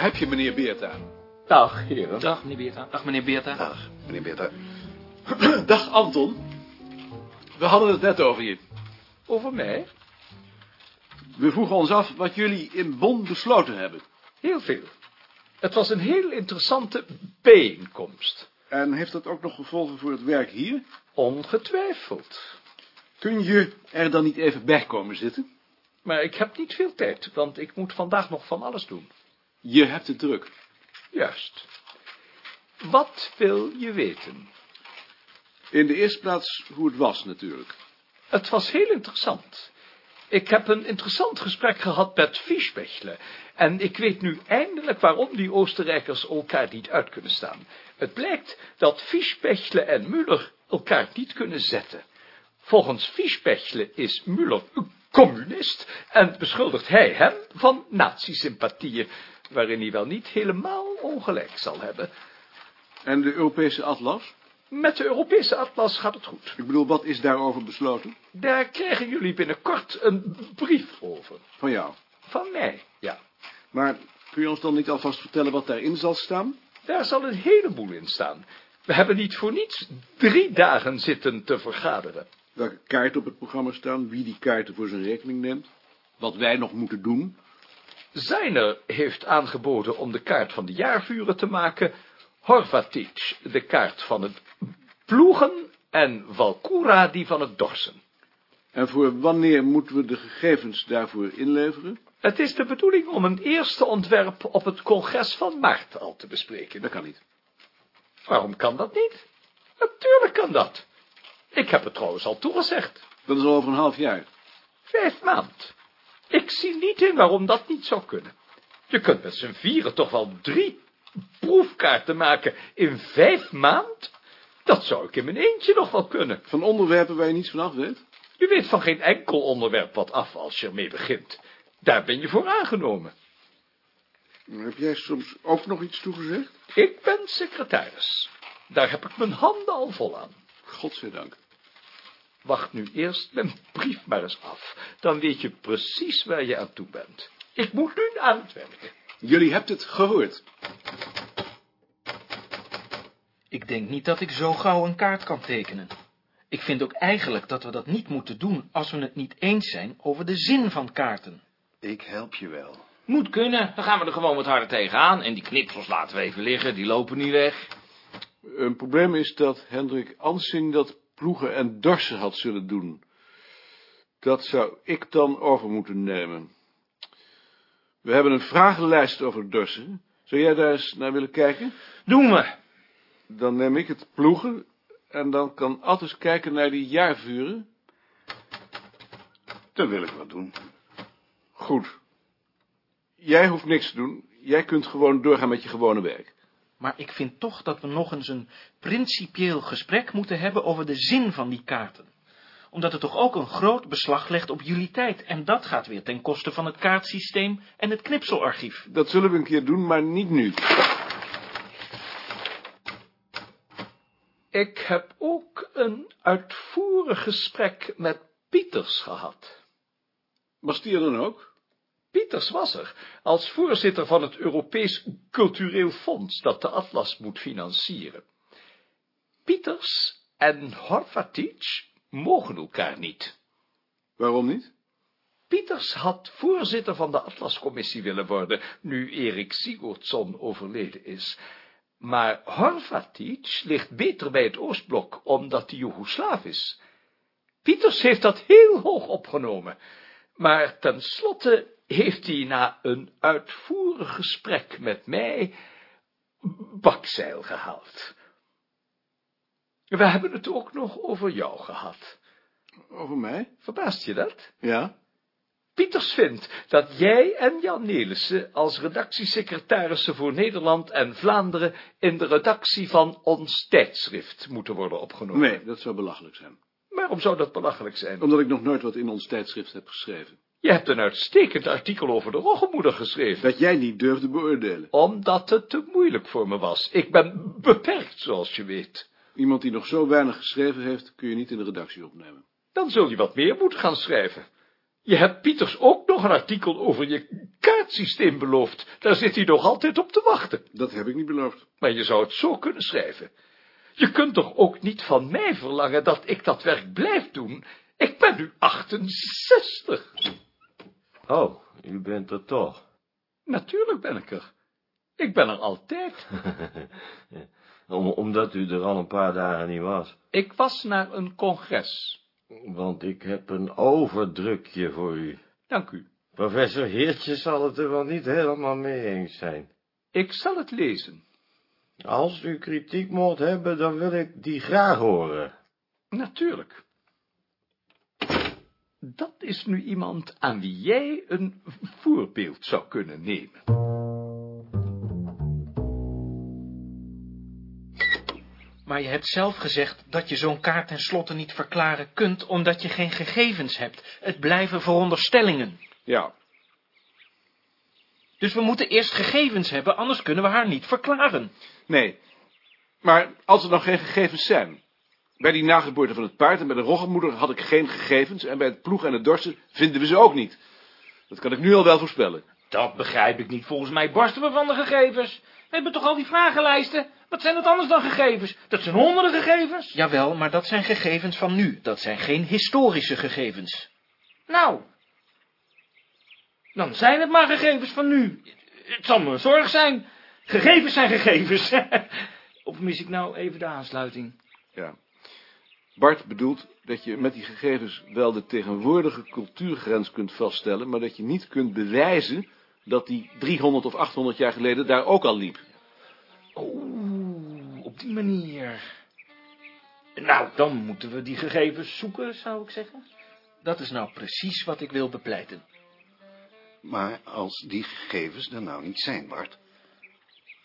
Daar heb je meneer Beerta. Dag, heren. Dag, meneer Beerta. Dag, meneer Beerta. Dag, meneer Beerta. Dag, Anton. We hadden het net over je. Over mij? We vroegen ons af wat jullie in Bonn besloten hebben. Heel veel. Het was een heel interessante bijeenkomst. En heeft dat ook nog gevolgen voor het werk hier? Ongetwijfeld. Kun je er dan niet even bij komen zitten? Maar ik heb niet veel tijd, want ik moet vandaag nog van alles doen. Je hebt het druk. Juist. Wat wil je weten? In de eerste plaats hoe het was natuurlijk. Het was heel interessant. Ik heb een interessant gesprek gehad met Fischbechle. En ik weet nu eindelijk waarom die Oostenrijkers elkaar niet uit kunnen staan. Het blijkt dat Fischbechle en Müller elkaar niet kunnen zetten. Volgens Fischbechle is Müller een communist en beschuldigt hij hem van nazi-sympathieën, waarin hij wel niet helemaal ongelijk zal hebben. En de Europese atlas? Met de Europese atlas gaat het goed. Ik bedoel, wat is daarover besloten? Daar krijgen jullie binnenkort een brief over. Van jou. Van mij, ja. Maar kun je ons dan niet alvast vertellen wat daarin zal staan? Daar zal een heleboel in staan. We hebben niet voor niets drie dagen zitten te vergaderen. Welke kaarten op het programma staan, wie die kaarten voor zijn rekening neemt, wat wij nog moeten doen. Zijner heeft aangeboden om de kaart van de jaarvuren te maken, Horvatic de kaart van het ploegen en Valkura die van het dorsen. En voor wanneer moeten we de gegevens daarvoor inleveren? Het is de bedoeling om een eerste ontwerp op het congres van maart al te bespreken. Dat kan niet. Waarom kan dat niet? Natuurlijk kan dat. Ik heb het trouwens al toegezegd. Dat is al over een half jaar. Vijf maand. Ik zie niet in waarom dat niet zou kunnen. Je kunt met z'n vieren toch wel drie proefkaarten maken in vijf maand? Dat zou ik in mijn eentje nog wel kunnen. Van onderwerpen waar je niets van af weet? Je weet van geen enkel onderwerp wat af als je ermee begint. Daar ben je voor aangenomen. Heb jij soms ook nog iets toegezegd? Ik ben secretaris. Daar heb ik mijn handen al vol aan. Godzijdank. Wacht nu eerst mijn brief maar eens af. Dan weet je precies waar je aan toe bent. Ik moet nu aan het werk. Jullie hebt het gehoord. Ik denk niet dat ik zo gauw een kaart kan tekenen. Ik vind ook eigenlijk dat we dat niet moeten doen als we het niet eens zijn over de zin van kaarten. Ik help je wel. Moet kunnen, dan gaan we er gewoon wat harder tegenaan. En die knipsels laten we even liggen, die lopen niet weg. Een probleem is dat Hendrik Ansing dat ploegen en dorsen had zullen doen. Dat zou ik dan over moeten nemen. We hebben een vragenlijst over dorsen. Zou jij daar eens naar willen kijken? Doen we. Dan neem ik het ploegen en dan kan Attis kijken naar die jaarvuren. Dat wil ik wel doen. Goed. Jij hoeft niks te doen. Jij kunt gewoon doorgaan met je gewone werk. Maar ik vind toch dat we nog eens een principieel gesprek moeten hebben over de zin van die kaarten. Omdat het toch ook een groot beslag legt op jullie tijd. En dat gaat weer ten koste van het kaartsysteem en het knipselarchief. Dat zullen we een keer doen, maar niet nu. Ik heb ook een uitvoerig gesprek met Pieters gehad. Was die er dan ook? Pieters was er, als voorzitter van het Europees Cultureel Fonds dat de Atlas moet financieren. Pieters en Horvatic mogen elkaar niet. Waarom niet? Pieters had voorzitter van de Atlascommissie willen worden, nu Erik Sigurdsson overleden is. Maar Horvatic ligt beter bij het Oostblok, omdat hij Joegoslaaf is. Pieters heeft dat heel hoog opgenomen, maar tenslotte heeft hij na een uitvoerig gesprek met mij bakzeil gehaald. We hebben het ook nog over jou gehad. Over mij? Verbaast je dat? Ja. Pieters vindt dat jij en Jan Nelissen als redactiesecretarissen voor Nederland en Vlaanderen in de redactie van ons tijdschrift moeten worden opgenomen. Nee, dat zou belachelijk zijn. Waarom zou dat belachelijk zijn? Omdat ik nog nooit wat in ons tijdschrift heb geschreven. Je hebt een uitstekend artikel over de roggemoeder geschreven. Dat jij niet durfde beoordelen. Omdat het te moeilijk voor me was. Ik ben beperkt, zoals je weet. Iemand die nog zo weinig geschreven heeft, kun je niet in de redactie opnemen. Dan zul je wat meer moeten gaan schrijven. Je hebt Pieters ook nog een artikel over je kaartsysteem beloofd. Daar zit hij nog altijd op te wachten. Dat heb ik niet beloofd. Maar je zou het zo kunnen schrijven. Je kunt toch ook niet van mij verlangen dat ik dat werk blijf doen? Ik ben nu 68. Oh, u bent er toch. Natuurlijk ben ik er. Ik ben er altijd. Om, omdat u er al een paar dagen niet was. Ik was naar een congres. Want ik heb een overdrukje voor u. Dank u. Professor Heertje zal het er wel niet helemaal mee eens zijn. Ik zal het lezen. Als u kritiek mocht hebben, dan wil ik die graag horen. Natuurlijk. Dat is nu iemand aan wie jij een voorbeeld zou kunnen nemen. Maar je hebt zelf gezegd dat je zo'n kaart tenslotte niet verklaren kunt, omdat je geen gegevens hebt. Het blijven veronderstellingen. Ja, Dus we moeten eerst gegevens hebben, anders kunnen we haar niet verklaren. nee. Maar als er nog geen gegevens zijn. Bij die nageboorte van het paard en bij de roggenmoeder had ik geen gegevens. En bij het ploegen en het dorsen vinden we ze ook niet. Dat kan ik nu al wel voorspellen. Dat begrijp ik niet. Volgens mij barsten we van de gegevens. We hebben toch al die vragenlijsten? Wat zijn dat anders dan gegevens? Dat zijn honderden gegevens. Jawel, maar dat zijn gegevens van nu. Dat zijn geen historische gegevens. Nou, dan zijn het maar gegevens van nu. Het zal me een zorg zijn. Gegevens zijn gegevens. of mis ik nou even de aansluiting? Ja. Bart bedoelt dat je met die gegevens wel de tegenwoordige cultuurgrens kunt vaststellen, maar dat je niet kunt bewijzen dat die 300 of 800 jaar geleden daar ook al liep. Oeh, op die manier. Nou, dan moeten we die gegevens zoeken, zou ik zeggen. Dat is nou precies wat ik wil bepleiten. Maar als die gegevens er nou niet zijn, Bart.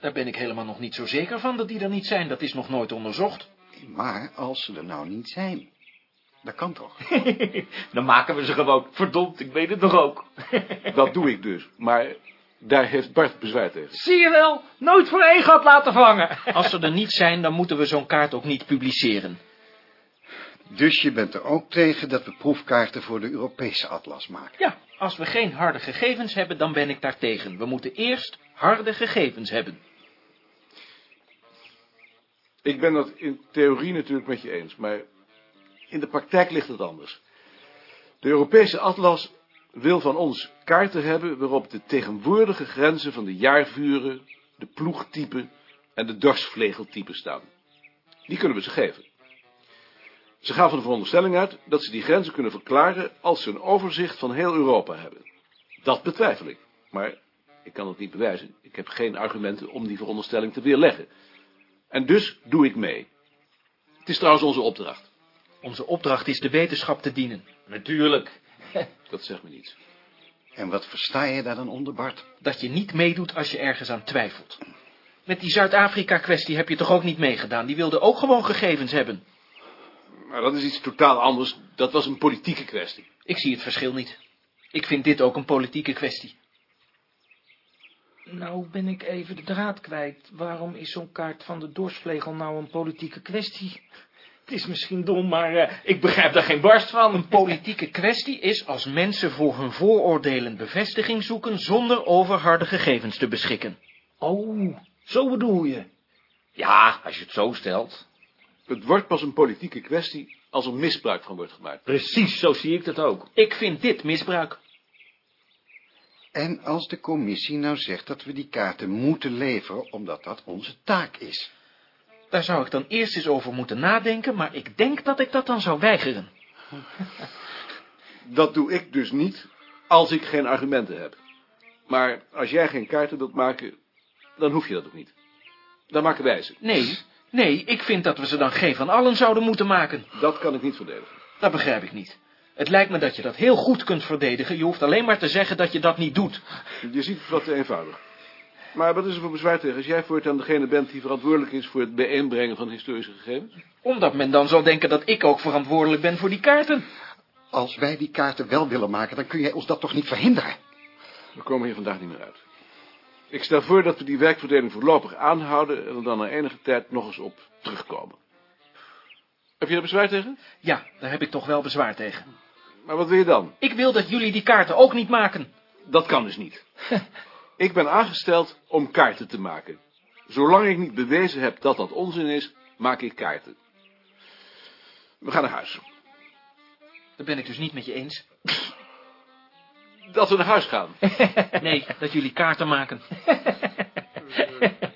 Daar ben ik helemaal nog niet zo zeker van dat die er niet zijn. Dat is nog nooit onderzocht. Maar als ze er nou niet zijn. Dat kan toch? dan maken we ze gewoon. Verdomd, ik weet het nog ook. Dat doe ik dus, maar daar heeft Bart bezwaar tegen. Zie je wel, nooit voor één gat laten vangen. Als ze er niet zijn, dan moeten we zo'n kaart ook niet publiceren. Dus je bent er ook tegen dat we proefkaarten voor de Europese atlas maken. Ja, als we geen harde gegevens hebben, dan ben ik daar tegen. We moeten eerst harde gegevens hebben. Ik ben dat in theorie natuurlijk met je eens, maar in de praktijk ligt het anders. De Europese atlas wil van ons kaarten hebben waarop de tegenwoordige grenzen van de jaarvuren, de ploegtypen en de dorsvlegeltypen staan. Die kunnen we ze geven. Ze gaan van de veronderstelling uit dat ze die grenzen kunnen verklaren als ze een overzicht van heel Europa hebben. Dat betwijfel ik, maar ik kan het niet bewijzen. Ik heb geen argumenten om die veronderstelling te weerleggen. En dus doe ik mee. Het is trouwens onze opdracht. Onze opdracht is de wetenschap te dienen. Natuurlijk. Dat zegt me niets. En wat versta je daar dan onder, Bart? Dat je niet meedoet als je ergens aan twijfelt. Met die Zuid-Afrika-kwestie heb je toch ook niet meegedaan? Die wilde ook gewoon gegevens hebben. Maar dat is iets totaal anders. Dat was een politieke kwestie. Ik zie het verschil niet. Ik vind dit ook een politieke kwestie. Nou ben ik even de draad kwijt. Waarom is zo'n kaart van de dorsvlegel nou een politieke kwestie? Het is misschien dom, maar eh, ik begrijp daar geen barst van. Een politieke kwestie is als mensen voor hun vooroordelen bevestiging zoeken zonder over harde gegevens te beschikken. Oh, zo bedoel je. Ja, als je het zo stelt. Het wordt pas een politieke kwestie als er misbruik van wordt gemaakt. Precies, zo zie ik dat ook. Ik vind dit misbruik. En als de commissie nou zegt dat we die kaarten moeten leveren, omdat dat onze taak is. Daar zou ik dan eerst eens over moeten nadenken, maar ik denk dat ik dat dan zou weigeren. Dat doe ik dus niet als ik geen argumenten heb. Maar als jij geen kaarten wilt maken, dan hoef je dat ook niet. Dan maken wij ze. Nee, nee, ik vind dat we ze dan geen van allen zouden moeten maken. Dat kan ik niet verdedigen. Dat begrijp ik niet. Het lijkt me dat je dat heel goed kunt verdedigen. Je hoeft alleen maar te zeggen dat je dat niet doet. Je ziet het wat te eenvoudig. Maar wat is er voor bezwaar tegen als jij voortaan degene bent die verantwoordelijk is voor het bijeenbrengen van historische gegevens? Omdat men dan zal denken dat ik ook verantwoordelijk ben voor die kaarten. Als wij die kaarten wel willen maken, dan kun jij ons dat toch niet verhinderen? We komen hier vandaag niet meer uit. Ik stel voor dat we die werkverdeling voorlopig aanhouden en er dan na enige tijd nog eens op terugkomen. Heb je er bezwaar tegen? Ja, daar heb ik toch wel bezwaar tegen. Maar wat wil je dan? Ik wil dat jullie die kaarten ook niet maken. Dat kan dus niet. Ik ben aangesteld om kaarten te maken. Zolang ik niet bewezen heb dat dat onzin is, maak ik kaarten. We gaan naar huis. Dat ben ik dus niet met je eens. Dat we naar huis gaan. Nee, dat jullie kaarten maken.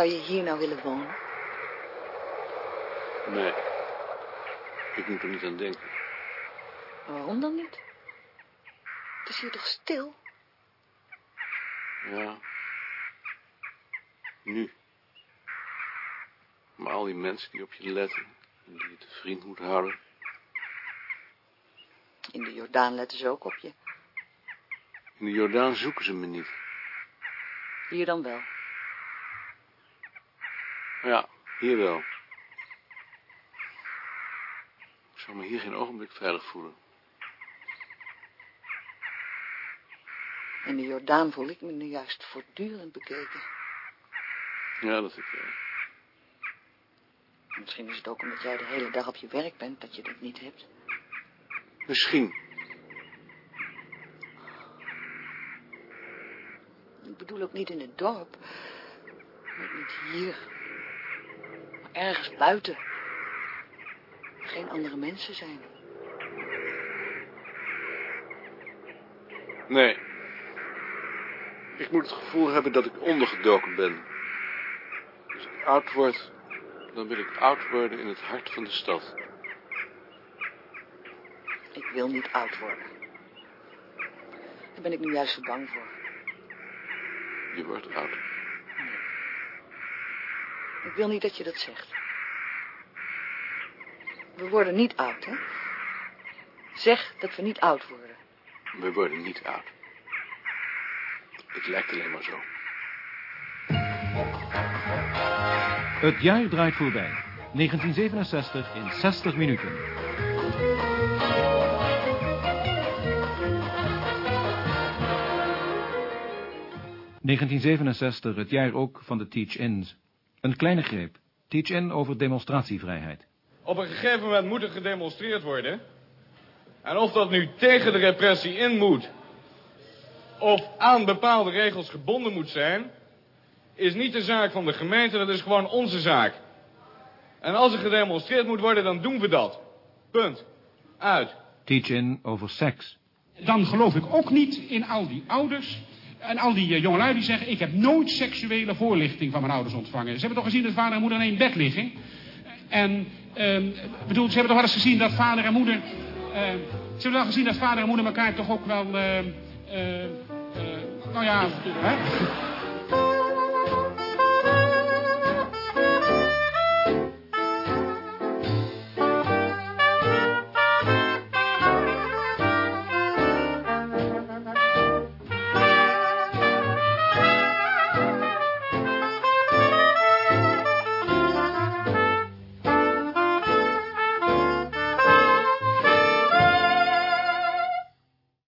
Zou je hier nou willen wonen? Nee. Ik moet er niet aan denken. Waarom dan niet? Het is hier toch stil? Ja. Nu. Maar al die mensen die op je letten. En die je te vriend moet houden. In de Jordaan letten ze ook op je. In de Jordaan zoeken ze me niet. Hier dan wel. Ja, hier wel. Ik zou me hier geen ogenblik veilig voelen. In de Jordaan voel ik me nu juist voortdurend bekeken. Ja, dat ik wel. Misschien is het ook omdat jij de hele dag op je werk bent dat je dat niet hebt. Misschien. Ik bedoel ook niet in het dorp. Ook niet hier. Ergens buiten. Geen andere mensen zijn. Nee. Ik moet het gevoel hebben dat ik ondergedoken ben. Als ik oud word, dan wil ik oud worden in het hart van de stad. Ik wil niet oud worden. Daar ben ik nu juist zo bang voor. Je wordt oud. Ik wil niet dat je dat zegt. We worden niet oud, hè? Zeg dat we niet oud worden. We worden niet oud. Het lijkt alleen maar zo. Het jaar draait voorbij. 1967 in 60 minuten. ...1967, het jaar ook van de Teach-Ins. Een kleine greep. Teach-In over demonstratievrijheid. Op een gegeven moment moet er gedemonstreerd worden. En of dat nu tegen de repressie in moet... of aan bepaalde regels gebonden moet zijn... is niet de zaak van de gemeente, dat is gewoon onze zaak. En als er gedemonstreerd moet worden, dan doen we dat. Punt. Uit. Teach-In over seks. Dan geloof ik ook niet in al die ouders en al die uh, jongelui die zeggen... ik heb nooit seksuele voorlichting van mijn ouders ontvangen. Ze hebben toch gezien dat vader en moeder in één bed liggen? En, uh, bedoel, ze hebben toch wel eens gezien dat vader en moeder... Uh, ze hebben wel gezien dat vader en moeder elkaar toch ook wel... nou ja, hè?